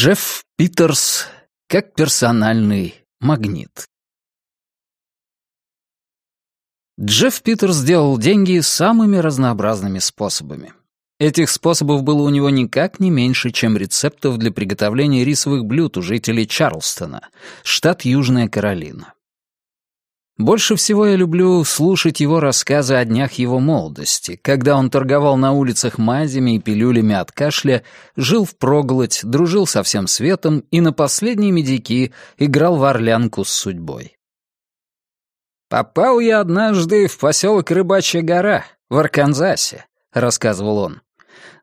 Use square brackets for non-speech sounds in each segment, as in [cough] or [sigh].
Джефф Питерс как персональный магнит. Джефф Питерс сделал деньги самыми разнообразными способами. Этих способов было у него никак не меньше, чем рецептов для приготовления рисовых блюд у жителей Чарлстона, штат Южная Каролина. Больше всего я люблю слушать его рассказы о днях его молодости, когда он торговал на улицах мазями и пилюлями от кашля, жил в проголодь, дружил со всем светом и на последние медики играл в орлянку с судьбой. «Попал я однажды в поселок Рыбачья гора в Арканзасе», — рассказывал он.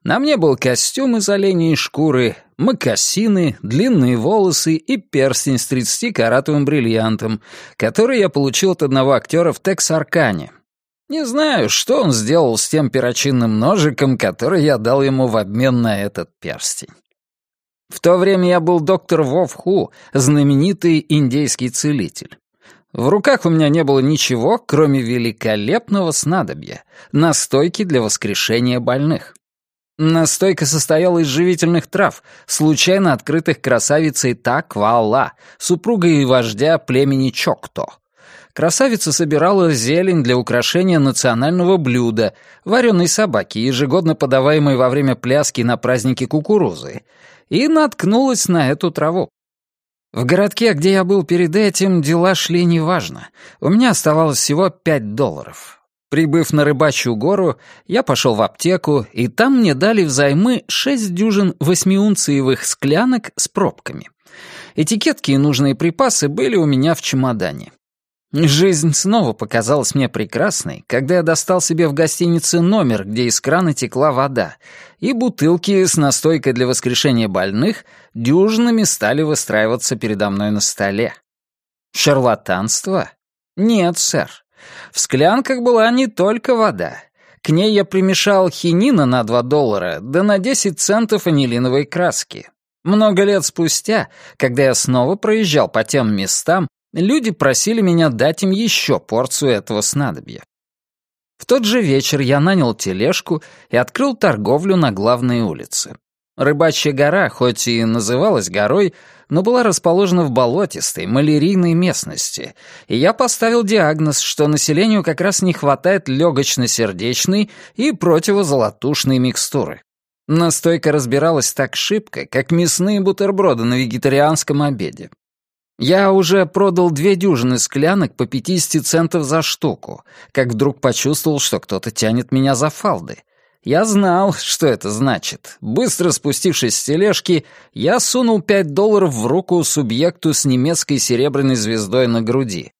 На мне был костюм из оленей шкуры, мокасины, длинные волосы и перстень с 30-каратовым бриллиантом, который я получил от одного актера в Тексаркане. Не знаю, что он сделал с тем перочинным ножиком, который я дал ему в обмен на этот перстень. В то время я был доктор Вов Ху, знаменитый индейский целитель. В руках у меня не было ничего, кроме великолепного снадобья, настойки для воскрешения больных. Настойка состояла из живительных трав, случайно открытых красавицей Таквала, супругой вождя племени Чокто. Красавица собирала зелень для украшения национального блюда, вареной собаки, ежегодно подаваемой во время пляски на празднике кукурузы, и наткнулась на эту траву. В городке, где я был перед этим, дела шли неважно. У меня оставалось всего пять долларов. Прибыв на рыбачью гору, я пошел в аптеку, и там мне дали взаймы шесть дюжин восьмиунциевых склянок с пробками. Этикетки и нужные припасы были у меня в чемодане. Жизнь снова показалась мне прекрасной, когда я достал себе в гостинице номер, где из крана текла вода, и бутылки с настойкой для воскрешения больных дюжинами стали выстраиваться передо мной на столе. Шарлатанство? Нет, сэр. В склянках была не только вода. К ней я примешал хинина на 2 доллара, да на 10 центов анилиновой краски. Много лет спустя, когда я снова проезжал по тем местам, люди просили меня дать им еще порцию этого снадобья. В тот же вечер я нанял тележку и открыл торговлю на главной улице. Рыбачья гора, хоть и называлась горой, но была расположена в болотистой, малярийной местности, и я поставил диагноз, что населению как раз не хватает легочно-сердечной и противозолотушной микстуры. Настойка разбиралась так шибко, как мясные бутерброды на вегетарианском обеде. Я уже продал две дюжины склянок по 50 центов за штуку, как вдруг почувствовал, что кто-то тянет меня за фалды. Я знал, что это значит. Быстро спустившись с тележки, я сунул пять долларов в руку субъекту с немецкой серебряной звездой на груди.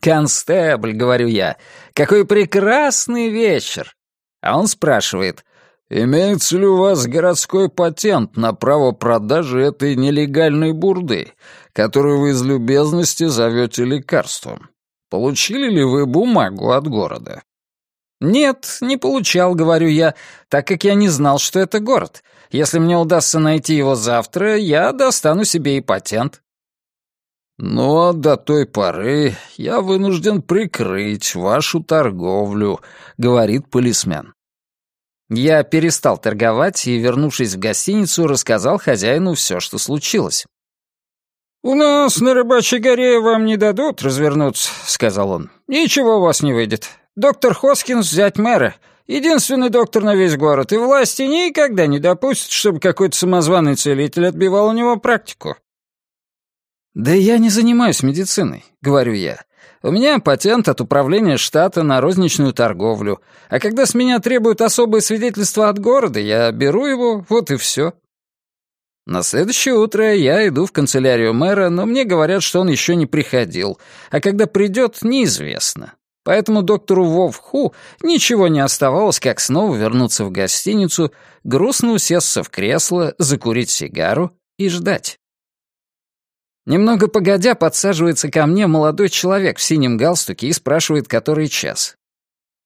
«Констебль», — говорю я, — «какой прекрасный вечер!» А он спрашивает, «Имеется ли у вас городской патент на право продажи этой нелегальной бурды, которую вы из любезности зовете лекарством? Получили ли вы бумагу от города?» «Нет, не получал», — говорю я, так как я не знал, что это город. Если мне удастся найти его завтра, я достану себе и патент». «Ну, а до той поры я вынужден прикрыть вашу торговлю», — говорит полисмен. Я перестал торговать и, вернувшись в гостиницу, рассказал хозяину все, что случилось. «У нас на Рыбачьей горе вам не дадут развернуться», — сказал он. «Ничего у вас не выйдет. Доктор Хоскинс взять мэра. Единственный доктор на весь город, и власти никогда не допустят, чтобы какой-то самозваный целитель отбивал у него практику». «Да я не занимаюсь медициной», — говорю я. «У меня патент от управления штата на розничную торговлю, а когда с меня требуют особое свидетельство от города, я беру его, вот и все». На следующее утро я иду в канцелярию мэра, но мне говорят, что он еще не приходил, а когда придет, неизвестно. Поэтому доктору Вовху ничего не оставалось, как снова вернуться в гостиницу, грустно усесться в кресло, закурить сигару и ждать. Немного погодя подсаживается ко мне молодой человек в синем галстуке и спрашивает, который час.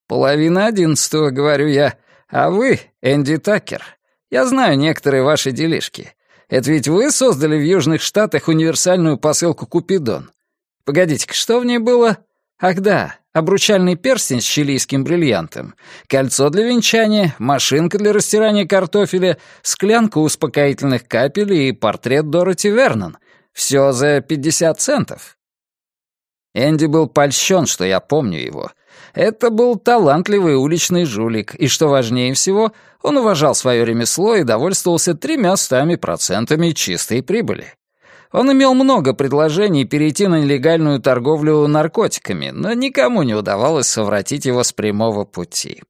«Половина одиннадцатого», — говорю я. «А вы, Энди Такер, я знаю некоторые ваши делишки. Это ведь вы создали в Южных Штатах универсальную посылку «Купидон». Погодите-ка, что в ней было? Ах да, обручальный перстень с чилийским бриллиантом, кольцо для венчания, машинка для растирания картофеля, склянка успокоительных капель и портрет Дороти Вернон. Все за 50 центов. Энди был польщен, что я помню его. Это был талантливый уличный жулик, и, что важнее всего, он уважал свое ремесло и довольствовался тремя стами процентами чистой прибыли. Он имел много предложений перейти на нелегальную торговлю наркотиками, но никому не удавалось совратить его с прямого пути.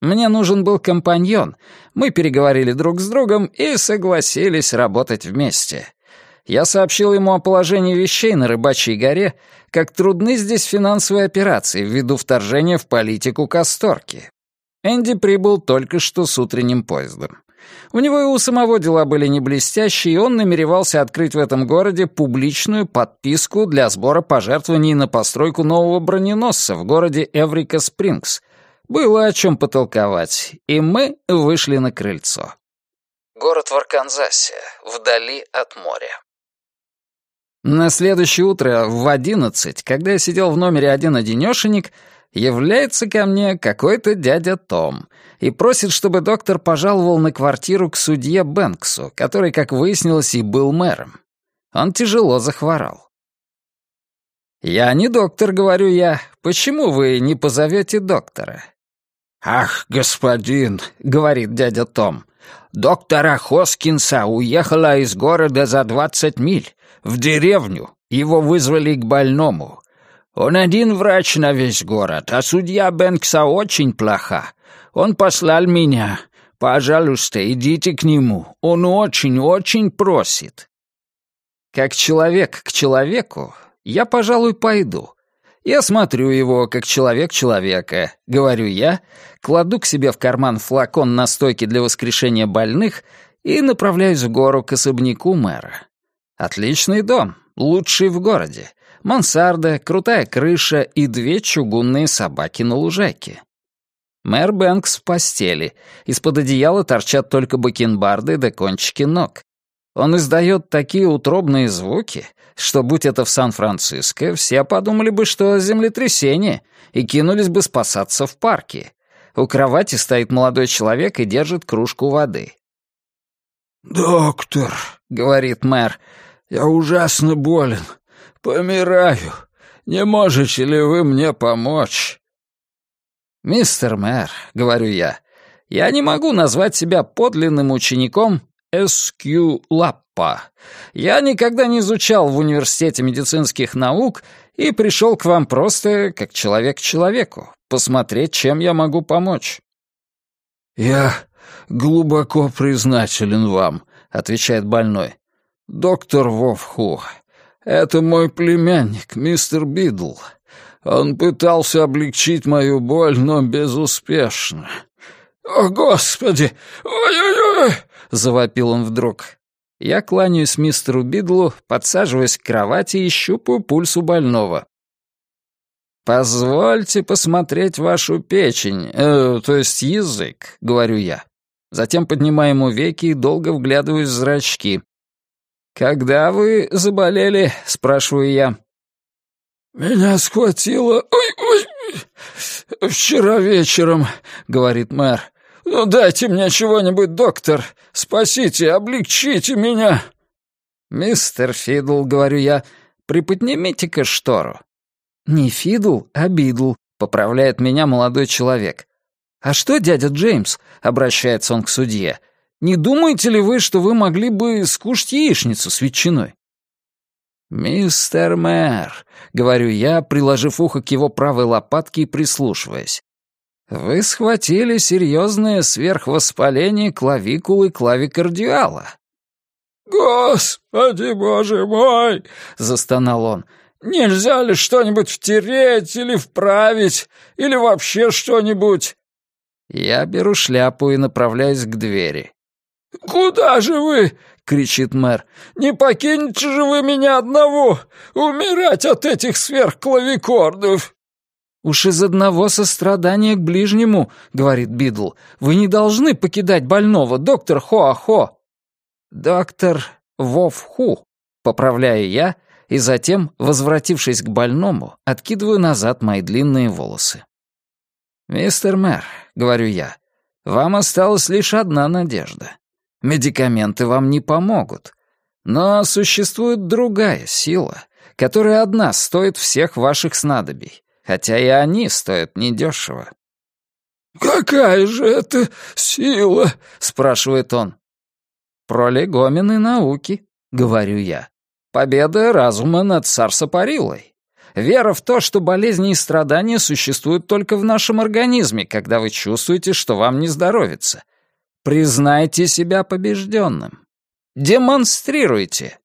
Мне нужен был компаньон. Мы переговорили друг с другом и согласились работать вместе. Я сообщил ему о положении вещей на Рыбачьей горе, как трудны здесь финансовые операции ввиду вторжения в политику Касторки. Энди прибыл только что с утренним поездом. У него и у самого дела были не блестящие, и он намеревался открыть в этом городе публичную подписку для сбора пожертвований на постройку нового броненосца в городе Эврика Спрингс. Было о чем потолковать, и мы вышли на крыльцо. Город в Арканзасе, вдали от моря. На следующее утро в одиннадцать, когда я сидел в номере один-одинешенек, является ко мне какой-то дядя Том и просит, чтобы доктор пожаловал на квартиру к судье Бэнксу, который, как выяснилось, и был мэром. Он тяжело захворал. «Я не доктор», — говорю я. «Почему вы не позовете доктора?» «Ах, господин», — говорит дядя Том, — «доктора Хоскинса уехала из города за двадцать миль, в деревню. Его вызвали к больному. Он один врач на весь город, а судья Бэнкса очень плоха. Он послал меня. Пожалуйста, идите к нему. Он очень-очень просит». Как человек к человеку, я, пожалуй, пойду. Я смотрю его, как человек человека, говорю я, кладу к себе в карман флакон настойки для воскрешения больных и направляюсь в гору к особняку мэра. Отличный дом, лучший в городе. Мансарда, крутая крыша и две чугунные собаки на лужайке. Мэр Бэнкс в постели. Из-под одеяла торчат только бакенбарды да кончики ног. Он издает такие утробные звуки, что, будь это в Сан-Франциско, все подумали бы, что землетрясение, и кинулись бы спасаться в парке. У кровати стоит молодой человек и держит кружку воды. «Доктор», — говорит мэр, я ужасно болен. Помираю. Не можете ли вы мне помочь?» «Мистер мэр», — говорю я, — «я не могу назвать себя подлинным учеником С.Q. Лаппа. Я никогда не изучал в университете медицинских наук и пришел к вам просто как человек к человеку, посмотреть, чем я могу помочь». «Я глубоко признателен вам», — отвечает больной. «Доктор Вовху, это мой племянник, мистер Бидл. Он пытался облегчить мою боль, но безуспешно. О, Господи! Ой-ой-ой!» — завопил он вдруг. Я кланяюсь мистеру Бидлу, подсаживаясь к кровати и щупаю пульс у больного. «Позвольте посмотреть вашу печень, э, то есть язык», — говорю я. Затем поднимаю ему веки и долго вглядываюсь в зрачки. «Когда вы заболели?» — спрашиваю я. «Меня схватило... Ой, ой, вчера вечером», — говорит мэр. «Ну дайте мне чего-нибудь, доктор. Спасите, облегчите меня». «Мистер Фидл», — говорю я, — «приподнимите-ка штору». «Не Фидл, а Бидл», — поправляет меня молодой человек. «А что, дядя Джеймс?» — обращается он к судье. Не думаете ли вы, что вы могли бы скушать яичницу с ветчиной?» «Мистер мэр», — говорю я, приложив ухо к его правой лопатке и прислушиваясь, «вы схватили серьезное сверхвоспаление клавикулы клавикардиала». «Господи, боже мой!» — застонал он. «Нельзя ли что-нибудь втереть или вправить, или вообще что-нибудь?» Я беру шляпу и направляюсь к двери. «Куда же вы?» — кричит мэр. «Не покинете же вы меня одного! Умирать от этих сверхклавикордов!» «Уж из одного сострадания к ближнему», — говорит Бидл. «Вы не должны покидать больного, доктор Хоахо». «Доктор Вовху», — поправляю я и затем, возвратившись к больному, откидываю назад мои длинные волосы. «Мистер мэр», — говорю я, — «вам осталась лишь одна надежда. Медикаменты вам не помогут. Но существует другая сила, которая одна стоит всех ваших снадобий, хотя и они стоят недешево». «Какая же это сила?» — спрашивает он. «Пролегомены науки», — говорю я. «Победа разума над сарсопарилой. Вера в то, что болезни и страдания существуют только в нашем организме, когда вы чувствуете, что вам не здоровится. Признайте себя побежденным. Демонстрируйте».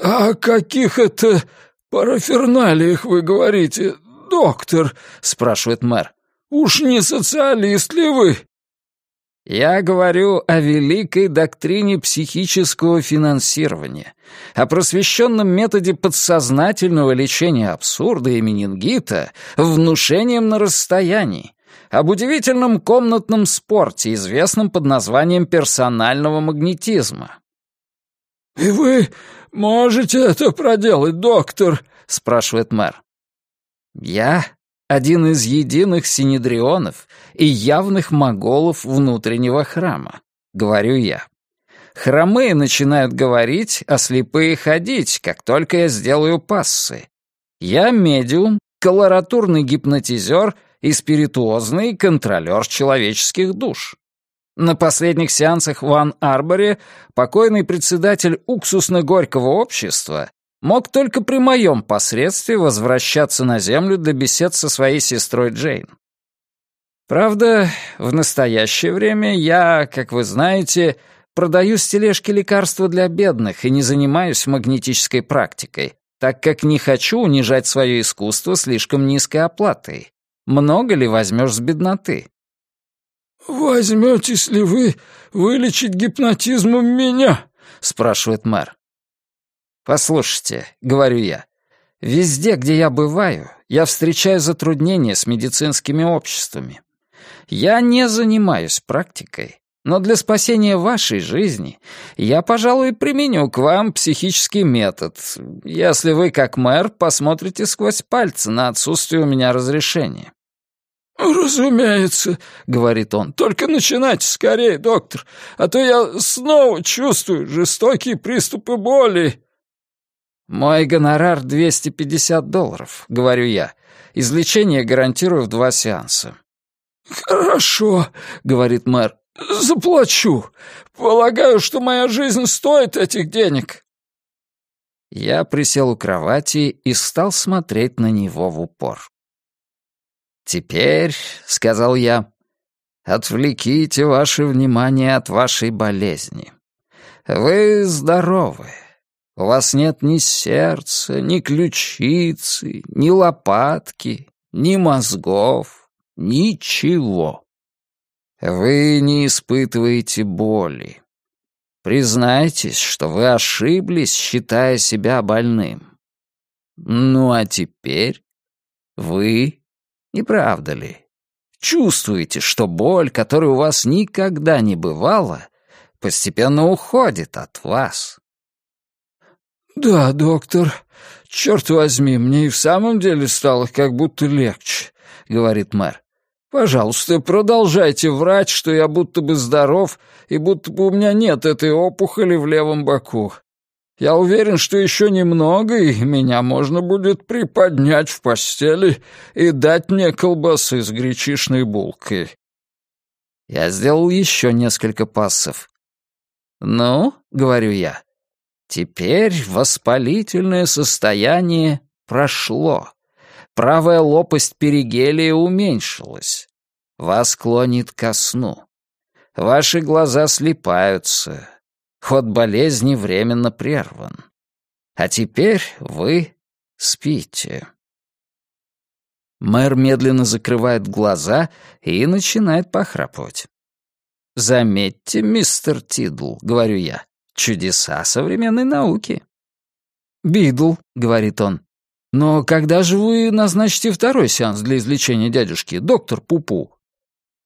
«О каких это параферналиях вы говорите, доктор?» — спрашивает мэр. «Уж не социалист ли вы?» Я говорю о великой доктрине психического финансирования, о просвещенном методе подсознательного лечения абсурда и менингита внушением на расстоянии, об удивительном комнатном спорте, известном под названием персонального магнетизма. «И вы можете это проделать, доктор?» — спрашивает мэр. «Я один из единых синедрионов и явных моголов внутреннего храма, говорю я. Хромые начинают говорить, а слепые ходить, как только я сделаю пассы. Я медиум, колоратурный гипнотизер и спиритуозный контролер человеческих душ. На последних сеансах в Ан-Арборе покойный председатель уксусно-горького общества мог только при моем посредстве возвращаться на Землю для бесед со своей сестрой Джейн. Правда, в настоящее время я, как вы знаете, продаю с тележки лекарства для бедных и не занимаюсь магнетической практикой, так как не хочу унижать свое искусство слишком низкой оплатой. Много ли возьмешь с бедноты? «Возьметесь ли вы вылечить гипнотизмом меня?» — спрашивает мэр. «Послушайте», — говорю я, — «везде, где я бываю, я встречаю затруднения с медицинскими обществами. Я не занимаюсь практикой, но для спасения вашей жизни я, пожалуй, применю к вам психический метод, если вы, как мэр, посмотрите сквозь пальцы на отсутствие у меня разрешения». «Разумеется», — говорит он, — «только начинайте скорее, доктор, а то я снова чувствую жестокие приступы боли». «Мой гонорар 250 долларов», — говорю я. «Излечение гарантирую в два сеанса». «Хорошо», — говорит мэр. «Заплачу. Полагаю, что моя жизнь стоит этих денег». Я присел у кровати и стал смотреть на него в упор. «Теперь», — сказал я, — «отвлеките ваше внимание от вашей болезни. Вы здоровы, у вас нет ни сердца, ни ключицы, ни лопатки, ни мозгов, ничего. Вы не испытываете боли. Признайтесь, что вы ошиблись, считая себя больным. Ну а теперь вы, не правда ли, чувствуете, что боль, которой у вас никогда не бывало, постепенно уходит от вас. «Да, доктор. Черт возьми, мне и в самом деле стало как будто легче», — говорит мэр. «Пожалуйста, продолжайте врать, что я будто бы здоров и будто бы у меня нет этой опухоли в левом боку. Я уверен, что еще немного, и меня можно будет приподнять в постели и дать мне колбасы с гречишной булкой». Я сделал еще несколько пассов. «Ну, — говорю я, Теперь воспалительное состояние прошло. Правая лопасть перигелия уменьшилась. Вас клонит ко сну. Ваши глаза слипаются. Ход болезни временно прерван. А теперь вы спите. Мэр медленно закрывает глаза и начинает похрапывать. «Заметьте, мистер Тидл», — говорю я, Чудеса современной науки. «Бидл», — говорит он. «Но когда же вы назначите второй сеанс для излечения дядюшки, доктор Пупу?»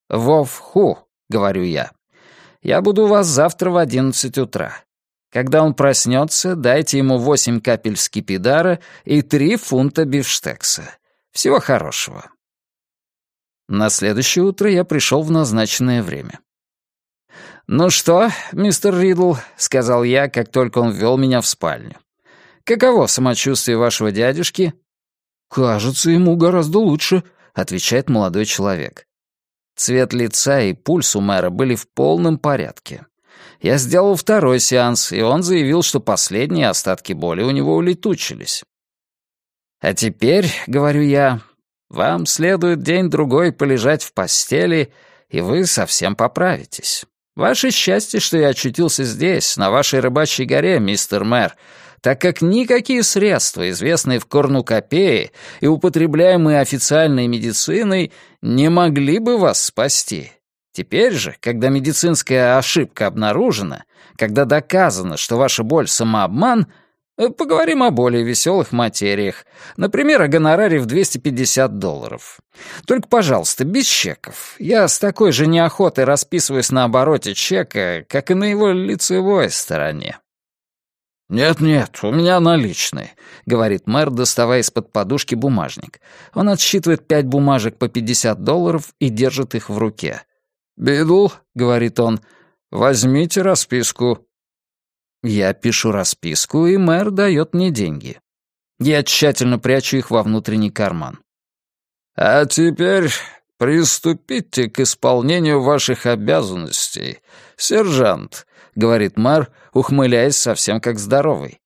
«Вовху», — говорю я. «Я буду у вас завтра в одиннадцать утра. Когда он проснется, дайте ему восемь капель скипидара и три фунта бифштекса. Всего хорошего. На следующее утро я пришел в назначенное время. «Ну что, мистер Ридл», — сказал я, как только он ввел меня в спальню. «Каково самочувствие вашего дядюшки?» «Кажется, ему гораздо лучше», — отвечает молодой человек. Цвет лица и пульс у мэра были в полном порядке. Я сделал второй сеанс, и он заявил, что последние остатки боли у него улетучились. «А теперь, — говорю я, — вам следует день-другой полежать в постели, и вы совсем поправитесь». Ваше счастье, что я очутился здесь, на вашей рыбачьей горе, мистер мэр, так как никакие средства, известные в Корнукопее и употребляемые официальной медициной, не могли бы вас спасти. Теперь же, когда медицинская ошибка обнаружена, когда доказано, что ваша боль — самообман — Э, поговорим о более веселых материях. Например, о гонораре в 250 долларов. Только, пожалуйста, без чеков. Я с такой же неохотой расписываюсь на обороте чека, как и на его лицевой стороне. «Нет-нет, у меня наличные», — говорит мэр, доставая из-под подушки бумажник. Он отсчитывает пять бумажек по 50 долларов и держит их в руке. «Бидл», — говорит он, — «возьмите расписку». Я пишу расписку, и мэр дает мне деньги. Я тщательно прячу их во внутренний карман. «А теперь приступите к исполнению ваших обязанностей, сержант», — говорит мэр, ухмыляясь совсем как здоровый.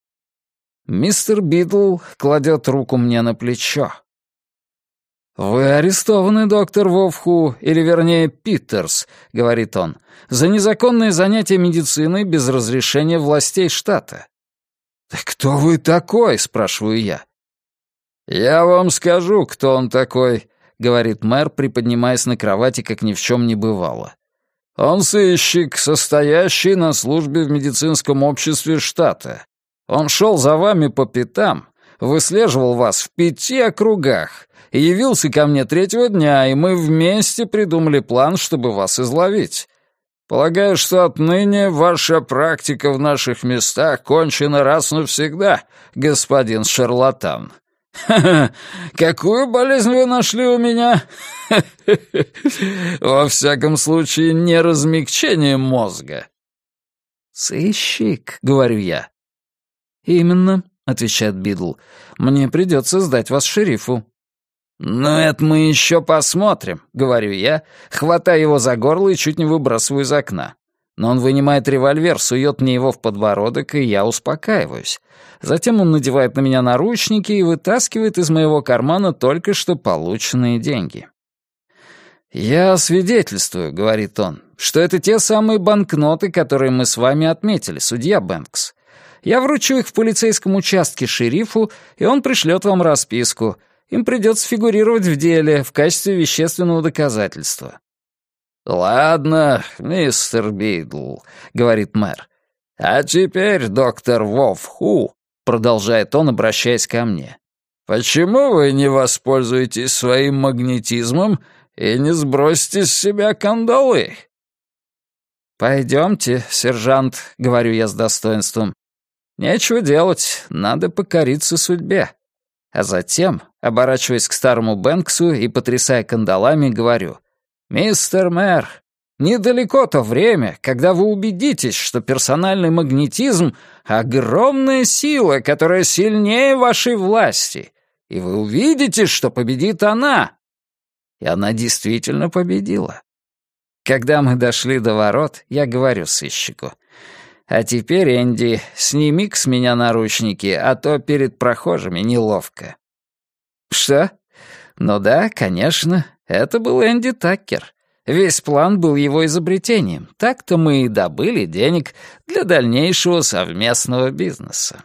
Мистер Бидл кладет руку мне на плечо. «Вы арестованы, доктор Вовху, или вернее Питерс», — говорит он, «за незаконное занятие медициной без разрешения властей штата». «Да кто вы такой?» — спрашиваю я. «Я вам скажу, кто он такой», — говорит мэр, приподнимаясь на кровати, как ни в чем не бывало. «Он сыщик, состоящий на службе в медицинском обществе штата. Он шел за вами по пятам, выслеживал вас в пяти округах, и явился ко мне третьего дня, и мы вместе придумали план, чтобы вас изловить. Полагаю, что отныне ваша практика в наших местах кончена раз навсегда, господин шарлатан. Ха-ха, [laughs] какую болезнь вы нашли у меня? [laughs] Во всяком случае, не размягчение мозга. «Сыщик», — говорю я. «Именно», — отвечает Бидл. «Мне придется сдать вас шерифу». «Ну, это мы еще посмотрим», — говорю я, хватая его за горло и чуть не выбрасываю из окна. Но он вынимает револьвер, сует мне его в подбородок, и я успокаиваюсь. Затем он надевает на меня наручники и вытаскивает из моего кармана только что полученные деньги. «Я свидетельствую», — говорит он, — «что это те самые банкноты, которые мы с вами отметили, судья Бэнкс. Я вручу их в полицейском участке шерифу, и он пришлет вам расписку — им придется фигурировать в деле в качестве вещественного доказательства. «Ладно, мистер Бидл», — говорит мэр. «А теперь, доктор Вовху», — продолжает он, обращаясь ко мне, «почему вы не воспользуетесь своим магнетизмом и не сбросите с себя кандалы?» «Пойдемте, сержант», — говорю я с достоинством. «Нечего делать, надо покориться судьбе». А затем, оборачиваясь к старому Бэнксу и потрясая кандалами, говорю, «Мистер мэр, недалеко то время, когда вы убедитесь, что персональный магнетизм — огромная сила, которая сильнее вашей власти, и вы увидите, что победит она». И она действительно победила. Когда мы дошли до ворот, я говорю сыщику, а теперь, Энди, сними с меня наручники, а то перед прохожими неловко». «Что? Ну да, конечно, это был Энди Таккер. Весь план был его изобретением. Так-то мы и добыли денег для дальнейшего совместного бизнеса».